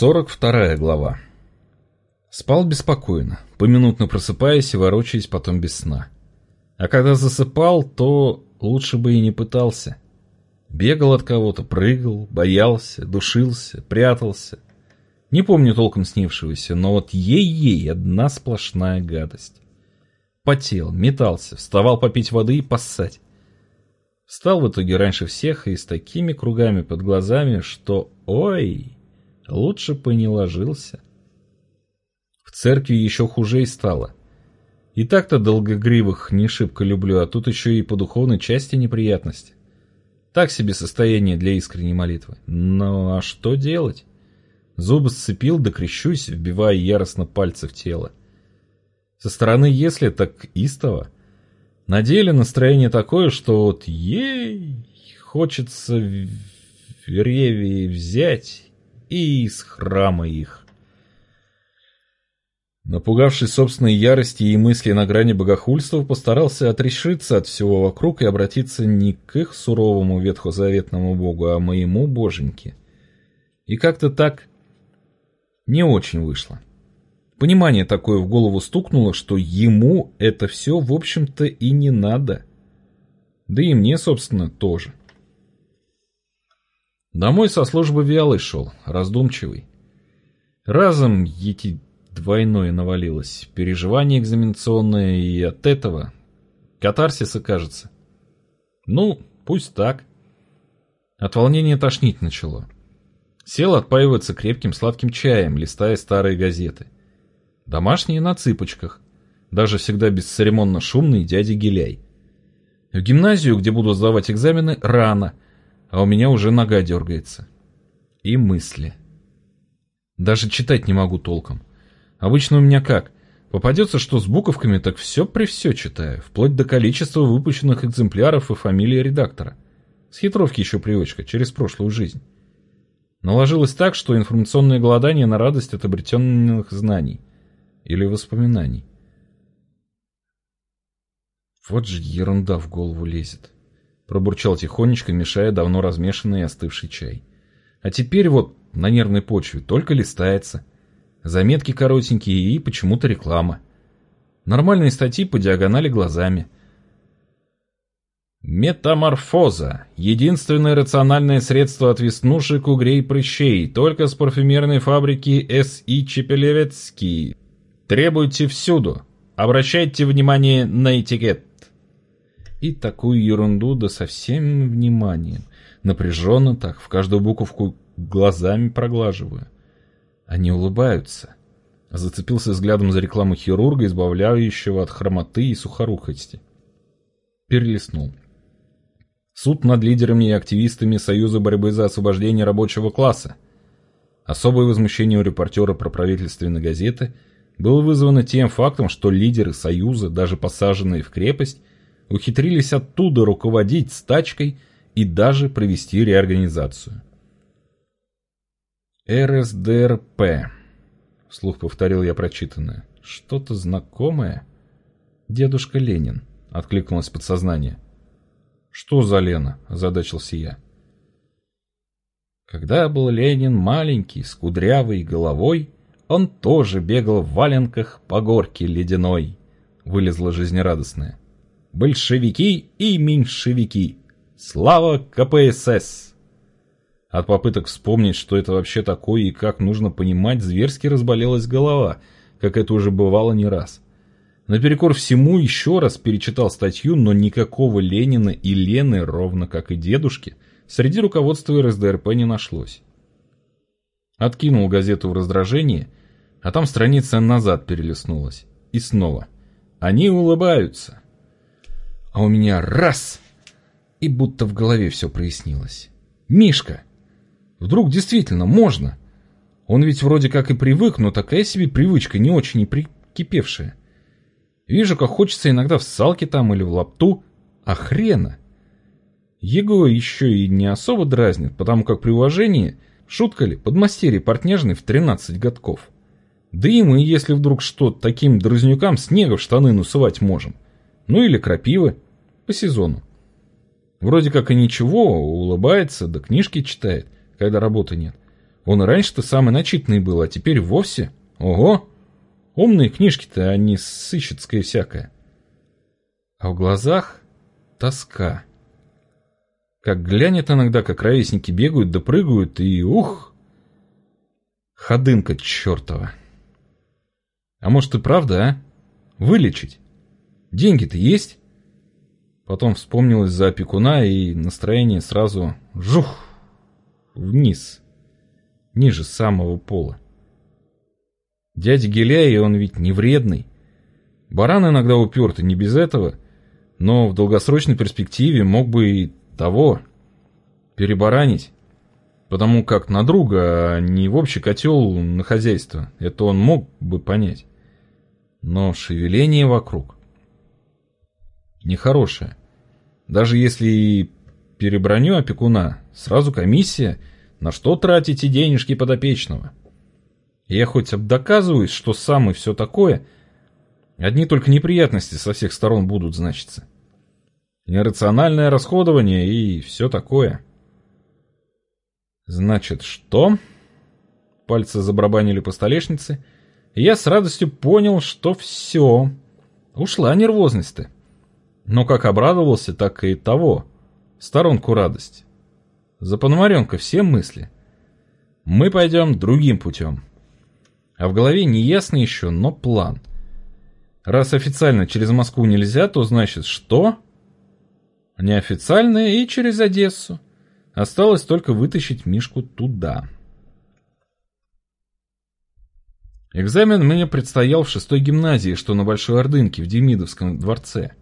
42 глава. Спал беспокойно, поминутно просыпаясь и ворочаясь потом без сна. А когда засыпал, то лучше бы и не пытался. Бегал от кого-то, прыгал, боялся, душился, прятался. Не помню толком снившегося, но вот ей-ей одна сплошная гадость. Потел, метался, вставал попить воды и поссать. Встал в итоге раньше всех и с такими кругами под глазами, что ой... Лучше бы не ложился. В церкви еще хуже и стало. И так-то долгогривых не шибко люблю, а тут еще и по духовной части неприятности. Так себе состояние для искренней молитвы. Ну а что делать? Зубы сцепил, да крещусь, вбивая яростно пальцы в тело. Со стороны если, так истово. На деле настроение такое, что вот ей хочется в реве взять и из храма их. Напугавшись собственной ярости и мысли на грани богохульства, постарался отрешиться от всего вокруг и обратиться не к их суровому ветхозаветному богу, а моему боженьке. И как-то так не очень вышло. Понимание такое в голову стукнуло, что ему это все, в общем-то, и не надо. Да и мне, собственно, тоже. Домой со службы вялый шел, раздумчивый. Разом эти двойное навалилось. Переживание экзаменационное и от этого катарсиса, кажется. Ну, пусть так. От волнения тошнить начало. Сел отпаиваться крепким сладким чаем, листая старые газеты. Домашние на цыпочках. Даже всегда бесцеремонно шумный дядя Гиляй. В гимназию, где буду сдавать экзамены, рано — а у меня уже нога дергается. И мысли. Даже читать не могу толком. Обычно у меня как? Попадется, что с буковками, так все при все читаю, вплоть до количества выпущенных экземпляров и фамилии редактора. С хитровки еще привычка, через прошлую жизнь. Наложилось так, что информационное голодание на радость от обретенных знаний. Или воспоминаний. Вот же ерунда в голову лезет. Пробурчал тихонечко, мешая давно размешанный и остывший чай. А теперь вот на нервной почве только листается. Заметки коротенькие и почему-то реклама. Нормальные статьи по диагонали глазами. Метаморфоза. Единственное рациональное средство от веснушек, угрей, прыщей. Только с парфюмерной фабрики С.И. Чепелевецкий. Требуйте всюду. Обращайте внимание на этикет. И такую ерунду да со всем вниманием. Напряженно так, в каждую буковку глазами проглаживаю. Они улыбаются. Зацепился взглядом за рекламу хирурга, избавляющего от хромоты и сухорукости. Перелистнул. Суд над лидерами и активистами Союза борьбы за освобождение рабочего класса. Особое возмущение у репортера про правительственной газеты было вызвано тем фактом, что лидеры Союза, даже посаженные в крепость, ухитрились оттуда руководить стачкой и даже провести реорганизацию. РСДРП. Вслух повторил я прочитанное. Что-то знакомое? Дедушка Ленин. Откликнулось подсознание. Что за Лена? Озадачился я. Когда был Ленин маленький, с кудрявой головой, он тоже бегал в валенках по горке ледяной. Вылезла жизнерадостная большевики и меньшевики. Слава КПСС! От попыток вспомнить, что это вообще такое и как нужно понимать, зверски разболелась голова, как это уже бывало не раз. Наперекор всему еще раз перечитал статью, но никакого Ленина и Лены, ровно как и дедушки, среди руководства РСДРП не нашлось. Откинул газету в раздражении, а там страница назад перелистнулась. И снова. Они улыбаются а у меня раз! И будто в голове все прояснилось. Мишка! Вдруг действительно можно? Он ведь вроде как и привык, но такая себе привычка не очень и прикипевшая. Вижу, как хочется иногда в салке там или в лапту, а хрена. Его еще и не особо дразнит, потому как при уважении, шутка ли, подмастерье портняжный в 13 годков. Да и мы, если вдруг что, таким дразнюкам снега в штаны насывать можем. Ну или крапивы по сезону. Вроде как и ничего, улыбается, да книжки читает, когда работы нет. Он и раньше-то самый начитанный был, а теперь вовсе. Ого! Умные книжки-то, а не сыщицкое всякое. А в глазах тоска. Как глянет иногда, как ровесники бегают да прыгают, и ух! Ходынка чертова. А может и правда, а? Вылечить? Деньги-то есть? Потом вспомнилось за опекуна, и настроение сразу жух вниз, ниже самого пола. Дядя Геляй, он ведь не вредный. Баран иногда упертый, не без этого, но в долгосрочной перспективе мог бы и того перебаранить. Потому как на друга, а не в общий котел на хозяйство. Это он мог бы понять. Но шевеление вокруг нехорошее. Даже если и переброню опекуна, сразу комиссия, на что тратите денежки подопечного. Я хоть обдоказываюсь, что сам и все такое, одни только неприятности со всех сторон будут значиться. Нерациональное расходование и все такое. Значит, что? Пальцы забарабанили по столешнице, и я с радостью понял, что все. Ушла нервозность-то. Но как обрадовался, так и того. Сторонку радость. За Пономаренко все мысли. Мы пойдем другим путем. А в голове не ясно еще, но план. Раз официально через Москву нельзя, то значит что? Неофициально и через Одессу. Осталось только вытащить Мишку туда. Экзамен мне предстоял в шестой гимназии, что на Большой Ордынке, в Демидовском дворце.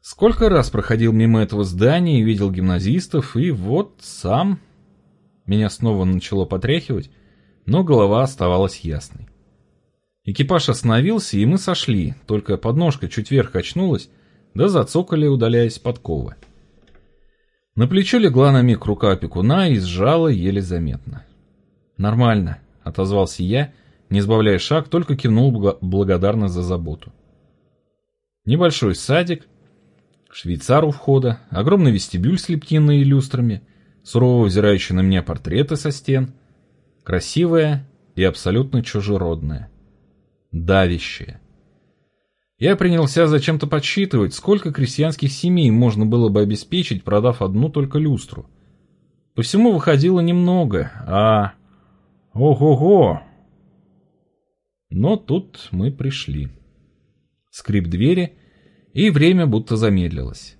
Сколько раз проходил мимо этого здания и видел гимназистов, и вот сам... Меня снова начало потряхивать, но голова оставалась ясной. Экипаж остановился, и мы сошли, только подножка чуть вверх качнулась, да зацокали, удаляясь подковы. На плечо легла на миг рука опекуна и сжала еле заметно. «Нормально», — отозвался я, не сбавляя шаг, только кивнул благодарно за заботу. Небольшой садик, Швейцар у входа, огромный вестибюль с лептиной и люстрами, сурово взирающий на меня портреты со стен, красивая и абсолютно чужеродная, давящая. Я принялся зачем-то подсчитывать, сколько крестьянских семей можно было бы обеспечить, продав одну только люстру. По всему выходило немного, а... Ого-го! Но тут мы пришли. Скрип двери, и время будто замедлилось.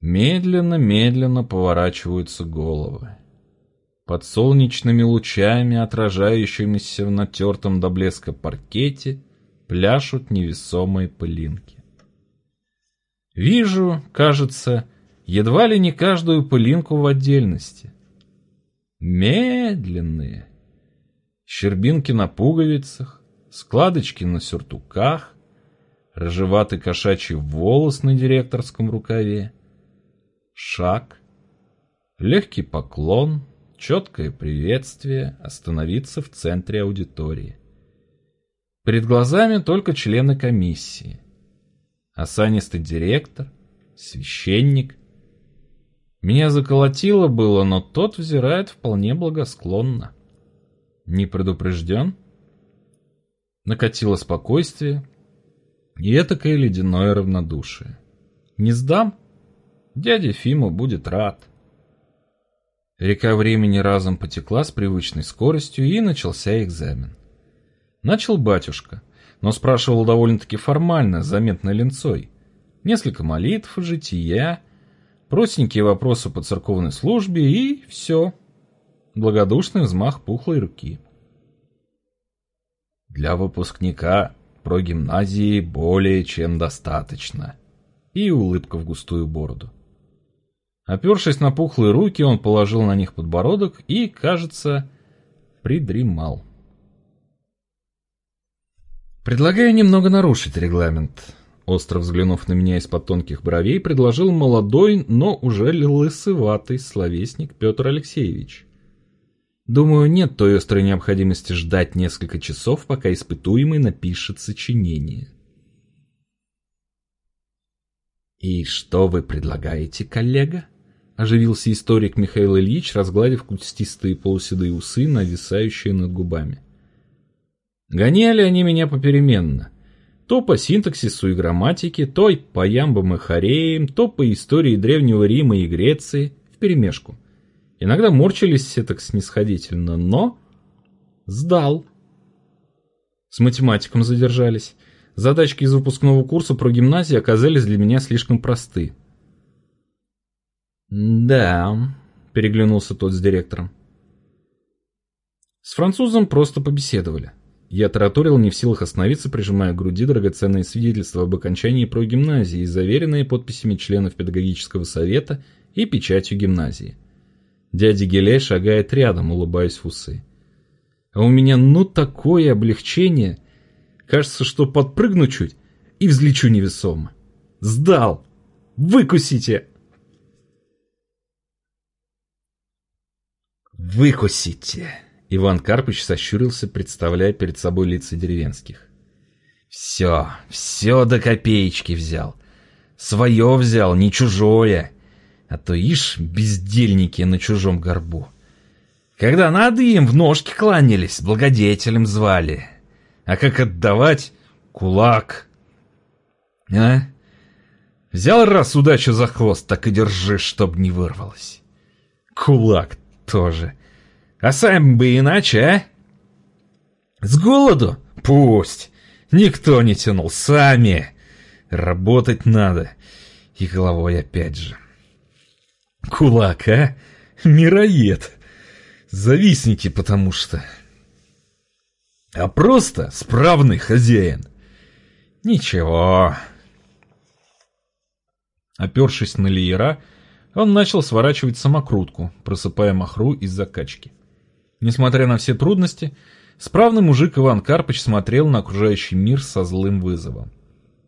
Медленно-медленно поворачиваются головы. Под солнечными лучами, отражающимися в натертом до блеска паркете, пляшут невесомые пылинки. Вижу, кажется, едва ли не каждую пылинку в отдельности. Медленные. Щербинки на пуговицах, складочки на сюртуках, рыжеватый кошачий волос на директорском рукаве. Шаг, легкий поклон, четкое приветствие, остановиться в центре аудитории. Перед глазами только члены комиссии. Осанистый директор, священник. Меня заколотило было, но тот взирает вполне благосклонно. Не предупрежден? Накатило спокойствие, и этакое ледяное равнодушие. Не сдам? Дядя Фима будет рад. Река времени разом потекла с привычной скоростью, и начался экзамен. Начал батюшка, но спрашивал довольно-таки формально, заметно ленцой. Несколько молитв, жития, простенькие вопросы по церковной службе и все. Благодушный взмах пухлой руки. Для выпускника про гимназии более чем достаточно. И улыбка в густую бороду. Опершись на пухлые руки, он положил на них подбородок и, кажется, придремал. «Предлагаю немного нарушить регламент», — остро взглянув на меня из-под тонких бровей, предложил молодой, но уже лысыватый словесник Петр Алексеевич. Думаю, нет той острой необходимости ждать несколько часов, пока испытуемый напишет сочинение. «И что вы предлагаете, коллега?» оживился историк Михаил Ильич, разгладив кустистые полуседые усы, нависающие над губами. Гоняли они меня попеременно. То по синтаксису и грамматике, то по ямбам и хореям, то по истории Древнего Рима и Греции, вперемешку. Иногда морчились все так снисходительно, но... Сдал. С математиком задержались. Задачки из выпускного курса про гимназии оказались для меня слишком просты. «Да», — переглянулся тот с директором. С французом просто побеседовали. Я тараторил не в силах остановиться, прижимая к груди драгоценные свидетельства об окончании прогимназии, заверенные подписями членов педагогического совета и печатью гимназии. Дядя Гелей шагает рядом, улыбаясь в усы. А у меня ну такое облегчение. Кажется, что подпрыгну чуть и взлечу невесомо. Сдал! Выкусите! Выкусите! Иван Карпыч сощурился, представляя перед собой лица деревенских. Все, все до копеечки взял. Свое взял, не чужое. А то ишь, бездельники на чужом горбу. Когда надо им, в ножки кланялись, благодетелем звали. А как отдавать? Кулак. А? Взял раз удачу за хвост, так и держи, чтоб не вырвалось. Кулак тоже. А сам бы иначе, а? С голоду? Пусть. Никто не тянул, сами. Работать надо. И головой опять же. Кулак, а? Мироед. Завистники потому что. А просто справный хозяин. Ничего. Опершись на леера, он начал сворачивать самокрутку, просыпая махру из закачки. Несмотря на все трудности, справный мужик Иван Карпыч смотрел на окружающий мир со злым вызовом.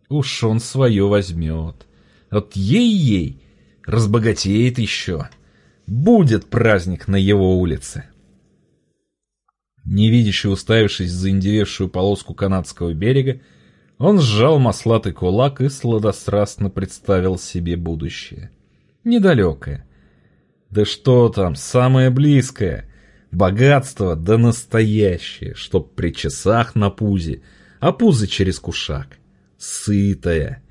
Уж он свое возьмет. Вот ей-ей, разбогатеет еще. Будет праздник на его улице. Невидяще уставившись за индевевшую полоску канадского берега, он сжал маслатый кулак и сладострастно представил себе будущее. Недалекое. Да что там, самое близкое — Богатство да настоящее, чтоб при часах на пузе, а пузо через кушак. Сытая.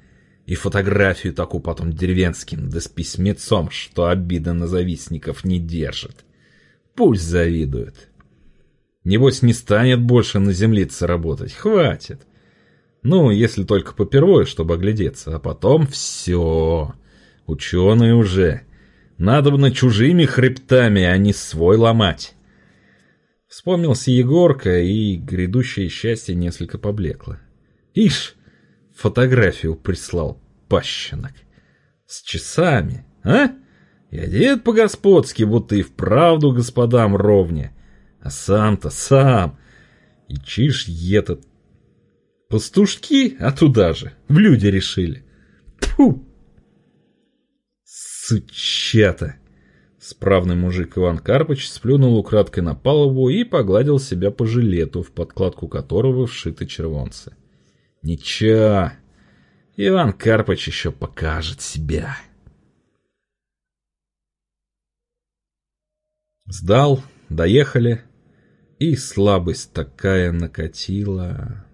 И фотографию такую потом деревенским, да с письмецом, что обида на завистников не держит. Пусть завидует. Небось не станет больше на землице работать, хватит. Ну, если только попервой, чтобы оглядеться, а потом все. Ученые уже. Надо бы на чужими хребтами, а не свой ломать. Вспомнился Егорка, и грядущее счастье несколько поблекло. Ишь, фотографию прислал, пащенок. С часами, а? И одет по-господски, будто и вправду господам ровне. А сам-то сам. И чиж этот. Пастушки, а туда же, в люди решили. Фу! Сучата! Справный мужик Иван Карпыч сплюнул украдкой на палубу и погладил себя по жилету, в подкладку которого вшиты червонцы. Ничего, Иван Карпыч еще покажет себя. Сдал, доехали, и слабость такая накатила.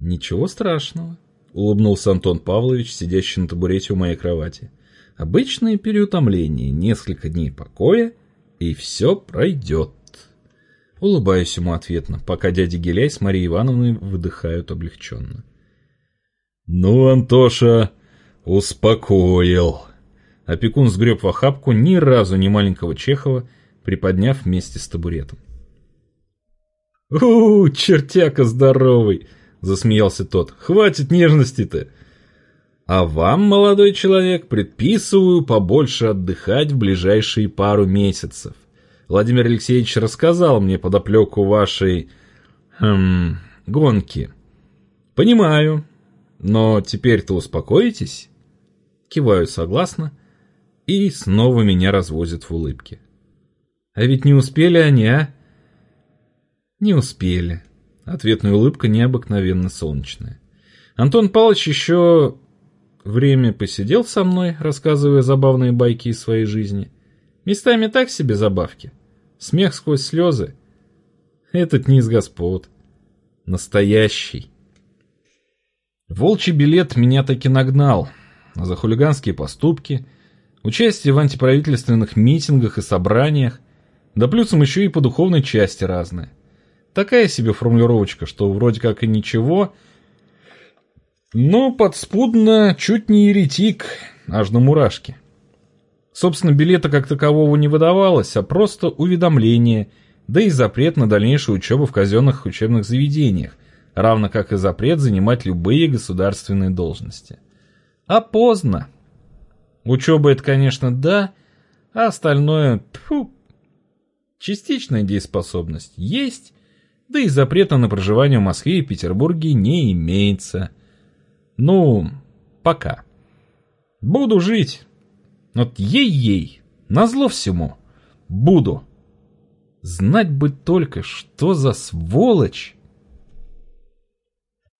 Ничего страшного, улыбнулся Антон Павлович, сидящий на табурете у моей кровати. — Обычное переутомление, несколько дней покоя, и все пройдет. Улыбаюсь ему ответно, пока дядя Геляй с Марией Ивановной выдыхают облегченно. «Ну, Антоша, успокоил!» Опекун сгреб в охапку ни разу не маленького Чехова, приподняв вместе с табуретом. «У, чертяка здоровый!» — засмеялся тот. «Хватит нежности-то! А вам, молодой человек, предписываю побольше отдыхать в ближайшие пару месяцев. Владимир Алексеевич рассказал мне подоплеку вашей... Хм, гонки. Понимаю, но теперь-то успокоитесь? Киваю согласно, и снова меня развозят в улыбке. А ведь не успели они, а? Не успели. Ответная улыбка необыкновенно солнечная. Антон Павлович еще время посидел со мной, рассказывая забавные байки из своей жизни. Местами так себе забавки. Смех сквозь слезы. Этот не из господ. Настоящий. Волчий билет меня таки нагнал. За хулиганские поступки, участие в антиправительственных митингах и собраниях, да плюсом еще и по духовной части разные. Такая себе формулировочка, что вроде как и ничего, но подспудно чуть не еретик, аж на мурашки. Собственно, билета как такового не выдавалось, а просто уведомление, да и запрет на дальнейшую учебу в казенных учебных заведениях, равно как и запрет занимать любые государственные должности. А поздно. Учеба это, конечно, да, а остальное, тьфу, частичная дееспособность есть, да и запрета на проживание в Москве и Петербурге не имеется. Ну, пока. Буду жить. Вот ей-ей, назло всему. Буду. Знать бы только, что за сволочь